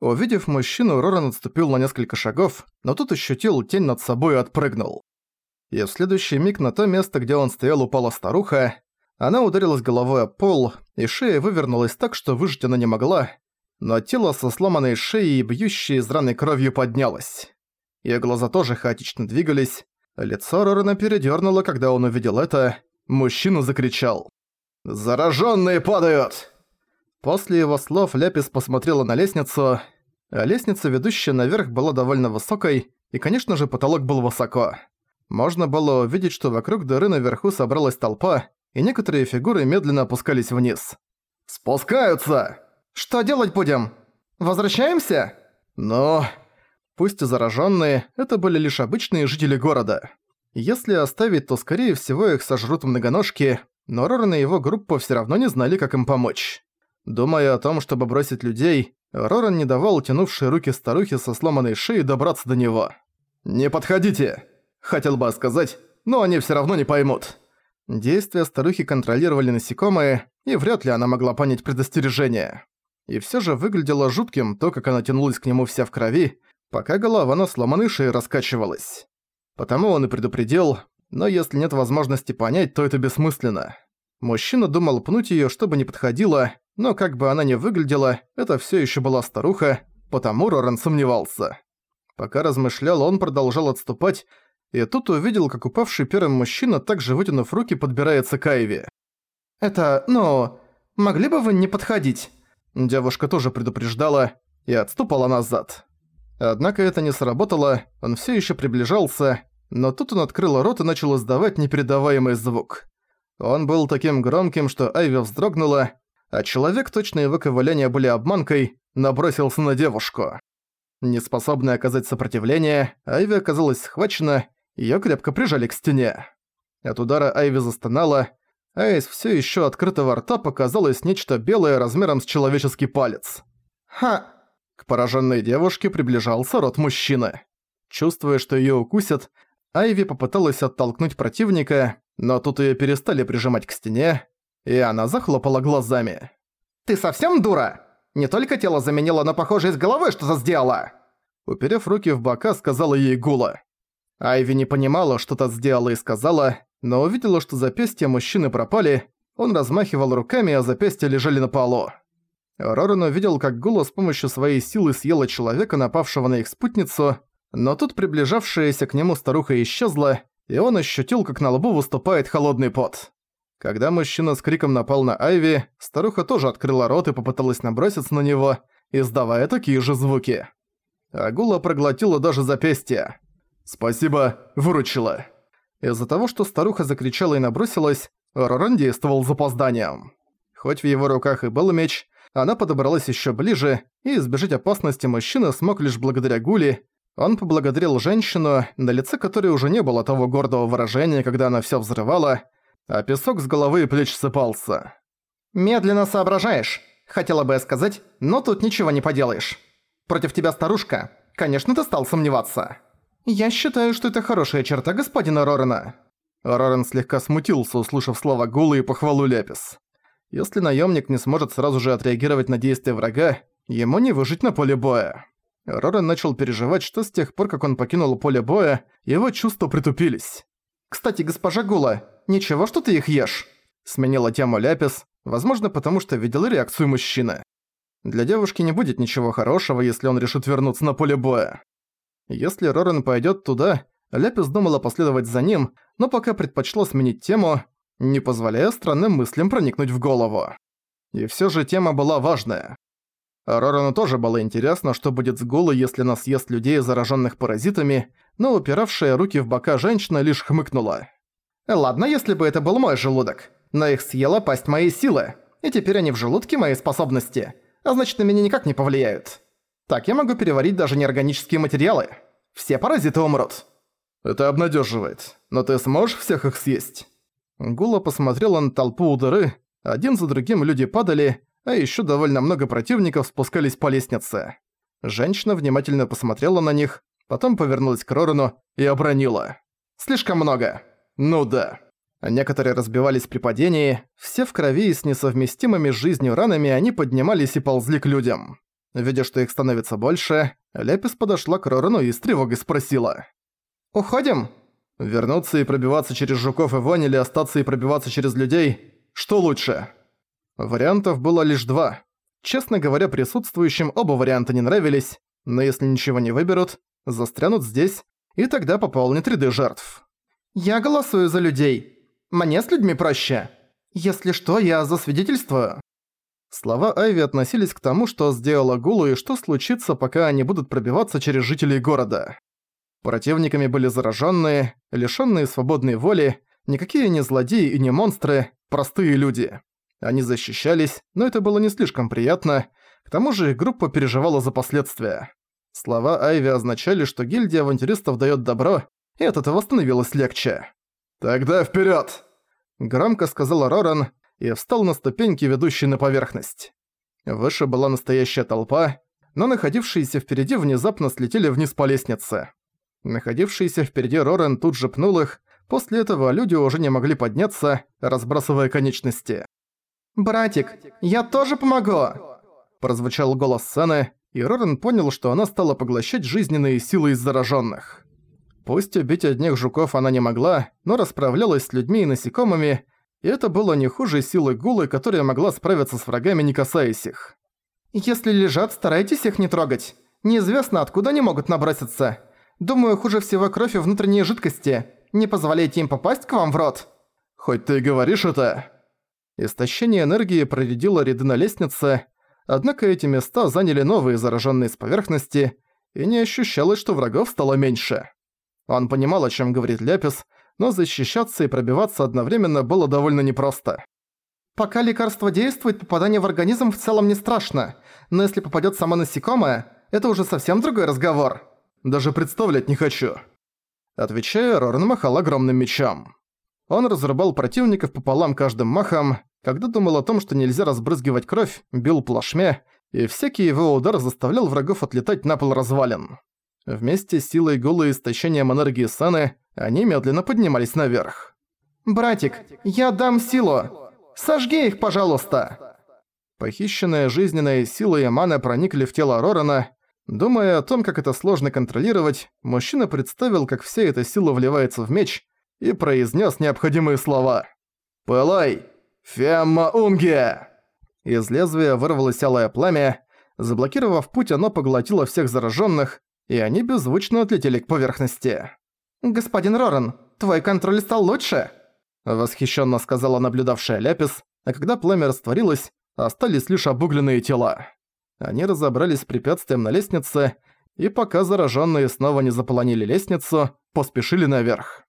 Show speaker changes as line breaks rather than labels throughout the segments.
Увидев мужчину, Роран отступил на несколько шагов, но тут ощутил тень над собой и отпрыгнул. И в следующий миг на то место, где он стоял, упала старуха. Она ударилась головой о пол, и шея вывернулась так, что выжить она не могла, но тело со сломанной шеей и бьющей из раны кровью поднялось. Её глаза тоже хаотично двигались, лицо Рорана передёрнуло, когда он увидел это. Мужчина закричал. «Заражённые падают!» После его слов Ляпис посмотрела на лестницу, лестница, ведущая наверх, была довольно высокой, и, конечно же, потолок был высоко. Можно было увидеть, что вокруг дыры наверху собралась толпа, и некоторые фигуры медленно опускались вниз. «Спускаются!» «Что делать будем? Возвращаемся?» «Но...» Пусть и зараженные, это были лишь обычные жители города. Если оставить, то скорее всего их сожрут многоножки, но Роран и его группа все равно не знали, как им помочь. Думая о том, чтобы бросить людей, Роран не давал тянувшей руки старухи со сломанной шеей добраться до него. «Не подходите!» Хотел бы сказать, но они все равно не поймут. Действия старухи контролировали насекомые, и вряд ли она могла понять предостережение. И все же выглядело жутким то, как она тянулась к нему вся в крови, пока голова на сломанной шее раскачивалась. Потому он и предупредил, но если нет возможности понять, то это бессмысленно. Мужчина думал пнуть её, чтобы не подходила, но как бы она ни выглядела, это всё ещё была старуха, потому Роран сомневался. Пока размышлял, он продолжал отступать, и тут увидел, как упавший первым мужчина, также вытянув руки, подбирается к Айве. «Это, ну, могли бы вы не подходить?» Девушка тоже предупреждала и отступала назад. Однако это не сработало, он всё ещё приближался, но тут он открыл рот и начал издавать непередаваемый звук. Он был таким громким, что Айви вздрогнула, а человек, точно его ковыляния были обманкой, набросился на девушку. Неспособная оказать сопротивление, Айви оказалась схвачена, её крепко прижали к стене. От удара Айви застонала, а из всё ещё открытого рта показалось нечто белое размером с человеческий палец. «Ха!» К пораженной девушке приближался рот мужчины. Чувствуя, что её укусят, Айви попыталась оттолкнуть противника, но тут её перестали прижимать к стене, и она захлопала глазами. «Ты совсем дура? Не только тело заменила, но похоже из головы что-то сделала!» Уперев руки в бока, сказала ей Гула. Айви не понимала, что-то сделала и сказала, но увидела, что запястья мужчины пропали, он размахивал руками, а запястья лежали на полу. Роран увидел, как Гула с помощью своей силы съела человека, напавшего на их спутницу, но тут приближавшаяся к нему старуха исчезла, и он ощутил, как на лбу выступает холодный пот. Когда мужчина с криком напал на Айви, старуха тоже открыла рот и попыталась наброситься на него, издавая такие же звуки. Агула проглотила даже запястье. «Спасибо, выручила». Из-за того, что старуха закричала и набросилась, Роран действовал запозданием. Хоть в его руках и был меч, она подобралась еще ближе, и избежать опасности мужчина смог лишь благодаря Гули. Он поблагодарил женщину, на лице которой уже не было того гордого выражения, когда она все взрывала, а песок с головы и плеч сыпался. «Медленно соображаешь», хотела бы я сказать, но тут ничего не поделаешь. Против тебя старушка. Конечно, ты стал сомневаться. Я считаю, что это хорошая черта господина Рорена. Рорен слегка смутился, услышав слова Гулы и похвалу Лепис. Если наемник не сможет сразу же отреагировать на действия врага, ему не выжить на поле боя. Рорен начал переживать, что с тех пор, как он покинул поле боя, его чувства притупились. «Кстати, госпожа Гула, ничего, что ты их ешь?» Сменила тему Ляпис, возможно, потому что видела реакцию мужчины. Для девушки не будет ничего хорошего, если он решит вернуться на поле боя. Если Рорен пойдет туда, Ляпис думала последовать за ним, но пока предпочла сменить тему, не позволяя странным мыслям проникнуть в голову. И всё же тема была важная. Рорану тоже было интересно, что будет с Гулой, если она съест людей, зараженных паразитами, но упиравшая руки в бока женщина лишь хмыкнула. «Ладно, если бы это был мой желудок, но их съела пасть моей силы, и теперь они в желудке моей способности, а значит на меня никак не повлияют. Так я могу переварить даже неорганические материалы. Все паразиты умрут».
«Это обнадеживает, но ты сможешь всех их съесть?»
Гула посмотрела на толпу у дыры, один за другим люди падали, а ещё довольно много противников спускались по лестнице. Женщина внимательно посмотрела на них, потом повернулась к Рорану и обронила. «Слишком много». «Ну да». Некоторые разбивались при падении, все в крови и с несовместимыми жизнью ранами они поднимались и ползли к людям. Видя, что их становится больше, Лепис подошла к Рорану и с тревогой спросила. «Уходим?» «Вернуться и пробиваться через жуков и вонь или остаться и пробиваться через людей? Что лучше?» Вариантов было лишь два. Честно говоря, присутствующим оба варианта не нравились, но если ничего не выберут, застрянут здесь, и тогда пополнит ряды жертв. «Я голосую за людей. Мне с людьми проще. Если что, я засвидетельствую». Слова Айви относились к тому, что сделала Гулу и что случится, пока они будут пробиваться через жителей города. Противниками были зараженные, лишенные свободной воли, никакие не злодеи и не монстры, простые люди. Они защищались, но это было не слишком приятно, к тому же их группа переживала за последствия. Слова Айви означали, что гильдия авантюристов даёт добро, и от этого становилось легче. «Тогда вперёд!» Громко сказал Роран и встал на ступеньки, ведущие на поверхность. Выше была настоящая толпа, но находившиеся впереди внезапно слетели вниз по лестнице. Находившийся впереди Роран тут же пнул их, после этого люди уже не могли подняться, разбрасывая конечности. «Братик, я тоже помогу!» Прозвучал голос Саны, и Рорен понял, что она стала поглощать жизненные силы из зараженных. Пусть убить одних жуков она не могла, но расправлялась с людьми и насекомыми, и это было не хуже силы гулы, которая могла справиться с врагами, не касаясь их. «Если лежат, старайтесь их не трогать. Неизвестно, откуда они могут наброситься. Думаю, хуже всего кровь и внутренние жидкости. Не позволяйте им попасть к вам в рот».
«Хоть ты и говоришь это...»
Истощение энергии проредило ряды на лестнице, однако эти места заняли новые зараженные с поверхности, и не ощущалось, что врагов стало меньше. Он понимал, о чем говорит Ляпис, но защищаться и пробиваться одновременно было довольно непросто. Пока лекарство действует, попадание в организм в целом не страшно, но если попадет сама насекомое, это уже совсем другой разговор.
Даже представлять не хочу.
Отвечая, Роран махал огромным мечом. Он разрубал противников пополам каждым махом, когда думал о том, что нельзя разбрызгивать кровь, бил плашмя, и всякий его удар заставлял врагов отлетать на пол развалин. Вместе с силой гулы и истощением энергии Саны они медленно поднимались наверх. «Братик, я дам силу! Сожги их, пожалуйста!» Похищенная жизненная сила и мана проникли в тело Рорана. Думая о том, как это сложно контролировать, мужчина представил, как вся эта сила вливается в меч, и произнес необходимые слова. «Пылай! Фемма Унге!» Из лезвия вырвалось алое пламя. Заблокировав путь, оно поглотило всех зараженных, и они беззвучно отлетели к поверхности. «Господин Роран, твой контроль стал лучше?» Восхищенно сказала наблюдавшая Ляпис, а когда пламя растворилось, остались лишь обугленные тела. Они разобрались с препятствием на лестнице, и пока зараженные снова не заполонили лестницу, поспешили наверх.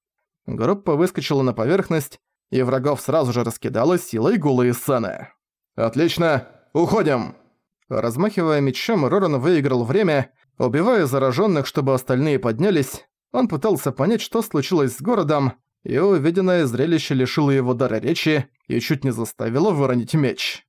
Группа выскочила на поверхность, и врагов сразу же раскидала силой гулы и сцены. «Отлично! Уходим!» Размахивая мечом, Роран выиграл время, убивая зараженных, чтобы остальные поднялись. Он пытался понять, что случилось с городом, и увиденное зрелище лишило его дара речи и чуть не заставило выронить меч.